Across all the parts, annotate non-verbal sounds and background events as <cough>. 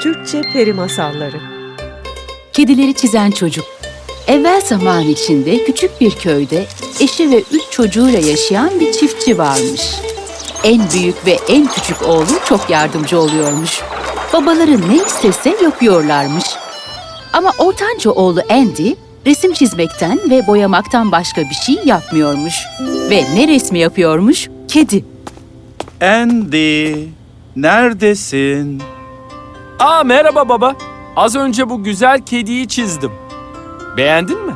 Türkçe Peri Masalları Kedileri çizen çocuk. Evvel zaman içinde küçük bir köyde eşi ve üç çocuğuyla yaşayan bir çiftçi varmış. En büyük ve en küçük oğlu çok yardımcı oluyormuş. Babaları ne istese yapıyorlarmış. Ama ortanca oğlu Andy resim çizmekten ve boyamaktan başka bir şey yapmıyormuş. Ve ne resmi yapıyormuş? Kedi. Andy, neredesin? Aa merhaba baba. Az önce bu güzel kediyi çizdim. Beğendin mi?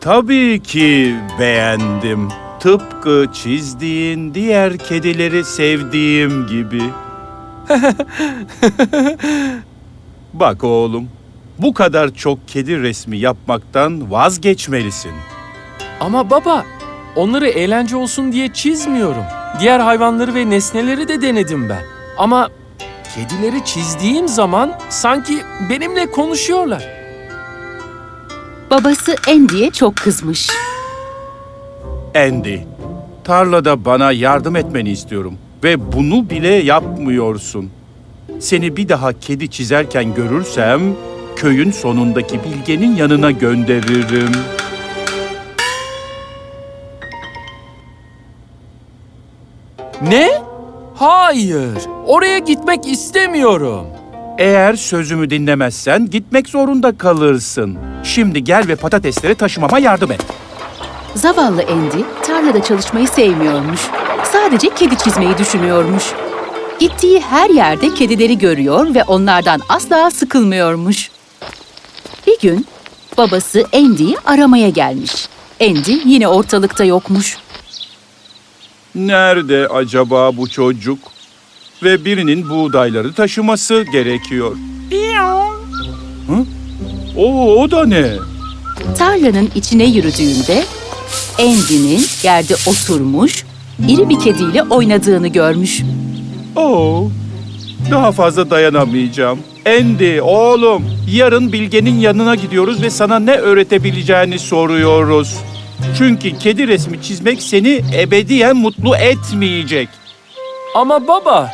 Tabii ki beğendim. Tıpkı çizdiğin diğer kedileri sevdiğim gibi. <laughs> Bak oğlum, bu kadar çok kedi resmi yapmaktan vazgeçmelisin. Ama baba, onları eğlence olsun diye çizmiyorum. Diğer hayvanları ve nesneleri de denedim ben. Ama kedileri çizdiğim zaman sanki benimle konuşuyorlar. Babası Andy'ye çok kızmış. Andy, tarlada bana yardım etmeni istiyorum ve bunu bile yapmıyorsun. Seni bir daha kedi çizerken görürsem köyün sonundaki bilgenin yanına gönderirim. Ne? Hayır, oraya gitmek istemiyorum. Eğer sözümü dinlemezsen gitmek zorunda kalırsın. Şimdi gel ve patatesleri taşımama yardım et. Zavallı Andy tarlada çalışmayı sevmiyormuş. Sadece kedi çizmeyi düşünüyormuş. Gittiği her yerde kedileri görüyor ve onlardan asla sıkılmıyormuş. Bir gün babası Andy'yi aramaya gelmiş. Andy yine ortalıkta yokmuş. Nerede acaba bu çocuk? Ve birinin buğdayları taşıması gerekiyor. Hı? O, o da ne? Tarlanın içine yürüdüğünde Andy'nin yerde oturmuş, iri bir kediyle oynadığını görmüş. Oo, daha fazla dayanamayacağım. Andy, oğlum, yarın Bilge'nin yanına gidiyoruz ve sana ne öğretebileceğini soruyoruz. Çünkü kedi resmi çizmek seni ebediyen mutlu etmeyecek. Ama baba,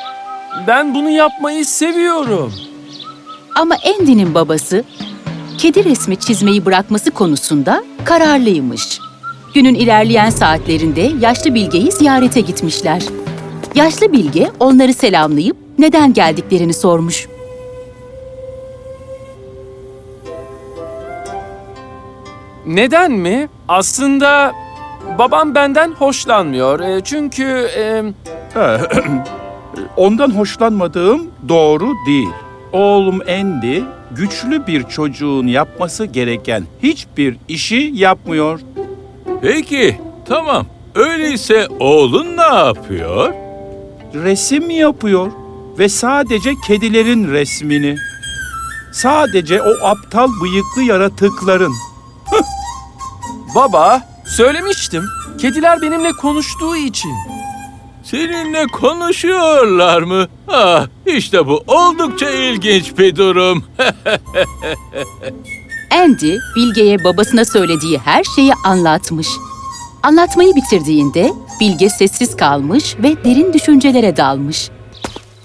ben bunu yapmayı seviyorum. Ama Andy'nin babası kedi resmi çizmeyi bırakması konusunda kararlıymış. Günün ilerleyen saatlerinde yaşlı Bilge'yi ziyarete gitmişler. Yaşlı Bilge onları selamlayıp neden geldiklerini sormuş. Neden mi? Aslında babam benden hoşlanmıyor. E, Çünkü e, <clears throat> Ondan hoşlanmadığım doğru değil. Oğlum Andy güçlü bir çocuğun yapması gereken hiçbir işi yapmıyor. Peki, tamam. Öyleyse oğlun ne yapıyor? Resim yapıyor ve sadece kedilerin resmini. Sadece o aptal bıyıklı yaratıkların. Baba söylemiştim. Kediler benimle konuştuğu için. Seninle konuşuyorlar mı? Ah, işte bu oldukça ilginç bir durum. <laughs> Andy, Bilge'ye babasına söylediği her şeyi anlatmış. Anlatmayı bitirdiğinde Bilge sessiz kalmış ve derin düşüncelere dalmış.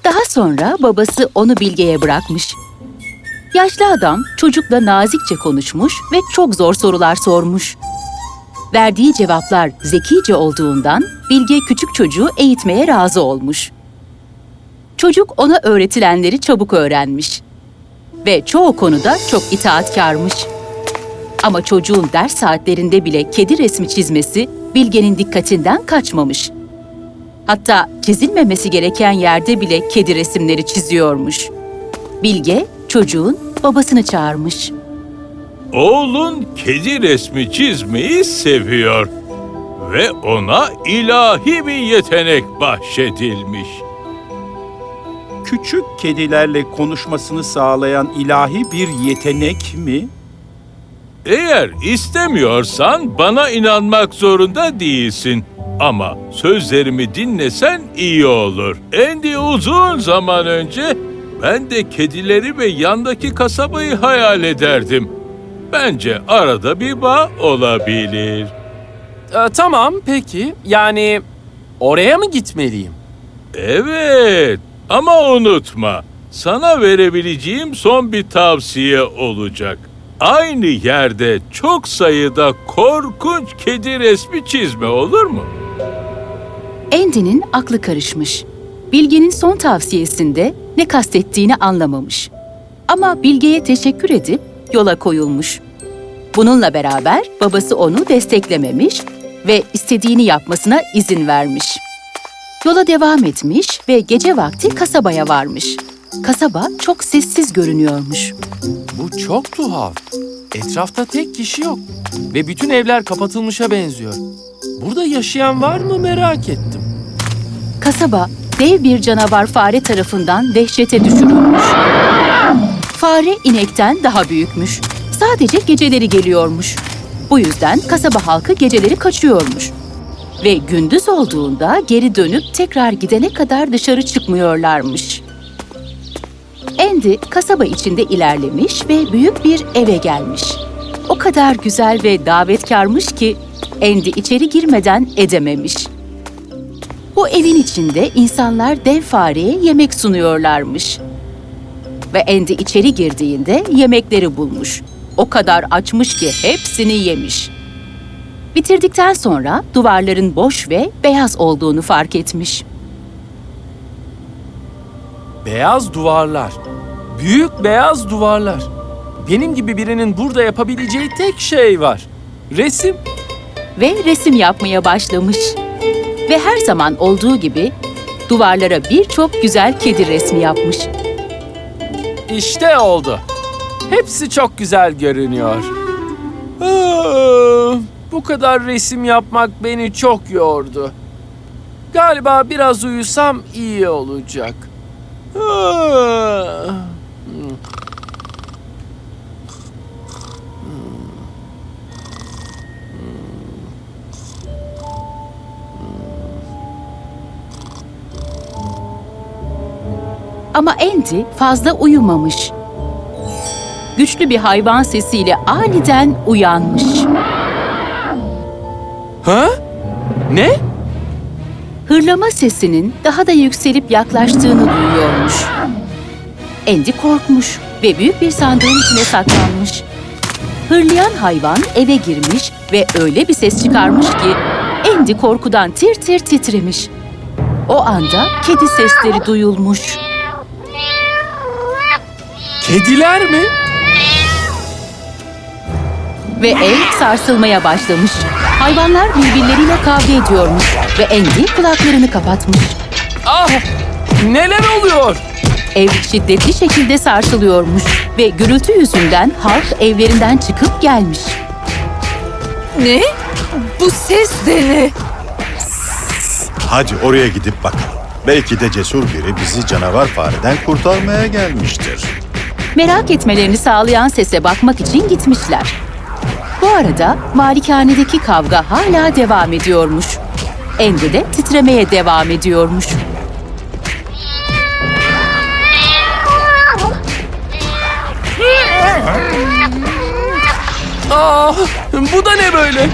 Daha sonra babası onu Bilge'ye bırakmış. Yaşlı adam çocukla nazikçe konuşmuş ve çok zor sorular sormuş. Verdiği cevaplar zekice olduğundan Bilge küçük çocuğu eğitmeye razı olmuş. Çocuk ona öğretilenleri çabuk öğrenmiş ve çoğu konuda çok itaatkarmış. Ama çocuğun ders saatlerinde bile kedi resmi çizmesi Bilge'nin dikkatinden kaçmamış. Hatta çizilmemesi gereken yerde bile kedi resimleri çiziyormuş. Bilge çocuğun babasını çağırmış. Oğlun kedi resmi çizmeyi seviyor. Ve ona ilahi bir yetenek bahşedilmiş. Küçük kedilerle konuşmasını sağlayan ilahi bir yetenek mi? Eğer istemiyorsan bana inanmak zorunda değilsin. Ama sözlerimi dinlesen iyi olur. Andy uzun zaman önce ben de kedileri ve yandaki kasabayı hayal ederdim. Bence arada bir bağ olabilir. E, tamam peki. Yani oraya mı gitmeliyim? Evet ama unutma. sana verebileceğim son bir tavsiye olacak. Aynı yerde çok sayıda korkunç kedi resmi çizme olur mu? Andy'nin aklı karışmış. Bilge'nin son tavsiyesinde ne kastettiğini anlamamış. Ama Bilge'ye teşekkür edip yola koyulmuş. Bununla beraber babası onu desteklememiş ve istediğini yapmasına izin vermiş. Yola devam etmiş ve gece vakti kasabaya varmış. Kasaba çok sessiz görünüyormuş. Bu çok tuhaf. Etrafta tek kişi yok ve bütün evler kapatılmışa benziyor. Burada yaşayan var mı merak ettim. Kasaba dev bir canavar fare tarafından dehşete düşürülmüş. Fare inekten daha büyükmüş. Sadece geceleri geliyormuş. Bu yüzden kasaba halkı geceleri kaçıyormuş. Ve gündüz olduğunda geri dönüp tekrar gidene kadar dışarı çıkmıyorlarmış. Andy kasaba içinde ilerlemiş ve büyük bir eve gelmiş. O kadar güzel ve davetkarmış ki Andy içeri girmeden edememiş. Bu evin içinde insanlar dev fareye yemek sunuyorlarmış. Ve Andy içeri girdiğinde yemekleri bulmuş. O kadar açmış ki hepsini yemiş. Bitirdikten sonra duvarların boş ve beyaz olduğunu fark etmiş. Beyaz duvarlar. Büyük beyaz duvarlar. Benim gibi birinin burada yapabileceği tek şey var. Resim. Ve resim yapmaya başlamış. Ve her zaman olduğu gibi duvarlara birçok güzel kedi resmi yapmış. İşte oldu. Hepsi çok güzel görünüyor. Bu kadar resim yapmak beni çok yordu. Galiba biraz uyusam iyi olacak. Ama Andy fazla uyumamış. Güçlü bir hayvan sesiyle aniden uyanmış. Ha? Ne? Hırlama sesinin daha da yükselip yaklaştığını duyuyormuş. Andy korkmuş ve büyük bir sandığın içine saklanmış. Hırlayan hayvan eve girmiş ve öyle bir ses çıkarmış ki Andy korkudan tir tir titremiş. O anda kedi sesleri duyulmuş. Kediler mi? ve ev sarsılmaya başlamış. Hayvanlar birbirleriyle kavga ediyormuş ve Andy kulaklarını kapatmış. Ah! Neler oluyor? Ev şiddetli şekilde sarsılıyormuş ve gürültü yüzünden halk evlerinden çıkıp gelmiş. Ne? Bu ses de ne? Hadi oraya gidip bakalım. Belki de cesur biri bizi canavar fareden kurtarmaya gelmiştir. Merak etmelerini sağlayan sese bakmak için gitmişler. Bu arada malikanedeki kavga hala devam ediyormuş. Andy de titremeye devam ediyormuş. Ah! Bu da ne böyle?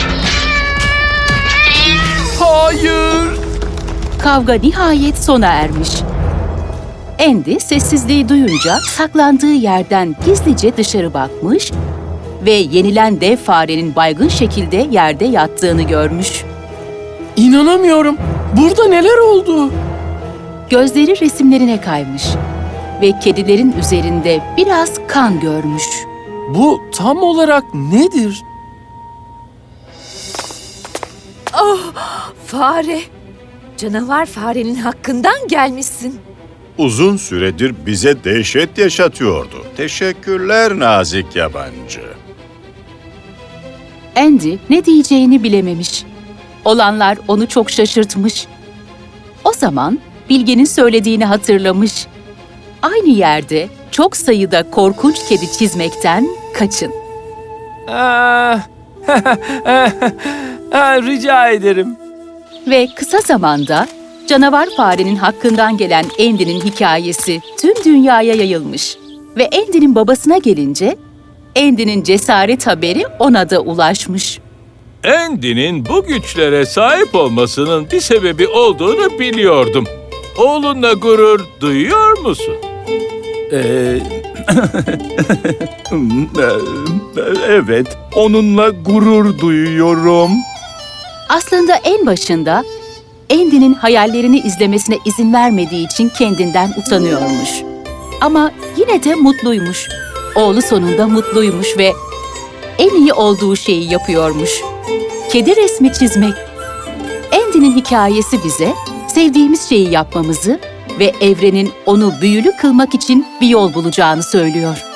Hayır! Kavga nihayet sona ermiş. Andy sessizliği duyunca saklandığı yerden gizlice dışarı bakmış ve yenilen dev farenin baygın şekilde yerde yattığını görmüş. İnanamıyorum. Burada neler oldu? Gözleri resimlerine kaymış ve kedilerin üzerinde biraz kan görmüş. Bu tam olarak nedir? Fare. Canavar farenin hakkından gelmişsin. Uzun süredir bize dehşet yaşatıyordu. Teşekkürler nazik yabancı. Andy ne diyeceğini bilememiş. Olanlar onu çok şaşırtmış. O zaman Bilge'nin söylediğini hatırlamış. Aynı yerde çok sayıda korkunç kedi çizmekten kaçın. Ah, <laughs> ah, rica ederim. Ve kısa zamanda canavar farenin hakkından gelen Andy'nin hikayesi tüm dünyaya yayılmış. Ve Andy'nin babasına gelince Andy'nin cesaret haberi ona da ulaşmış. Andy'nin bu güçlere sahip olmasının bir sebebi olduğunu biliyordum. Oğlunla gurur duyuyor musun? Ee, <laughs> evet, onunla gurur duyuyorum. Aslında en başında Andy'nin hayallerini izlemesine izin vermediği için kendinden utanıyormuş. Ama yine de mutluymuş. Oğlu sonunda mutluymuş ve en iyi olduğu şeyi yapıyormuş. Kedi resmi çizmek. Andy'nin hikayesi bize sevdiğimiz şeyi yapmamızı ve evrenin onu büyülü kılmak için bir yol bulacağını söylüyor.